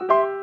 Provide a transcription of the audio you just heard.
Bye.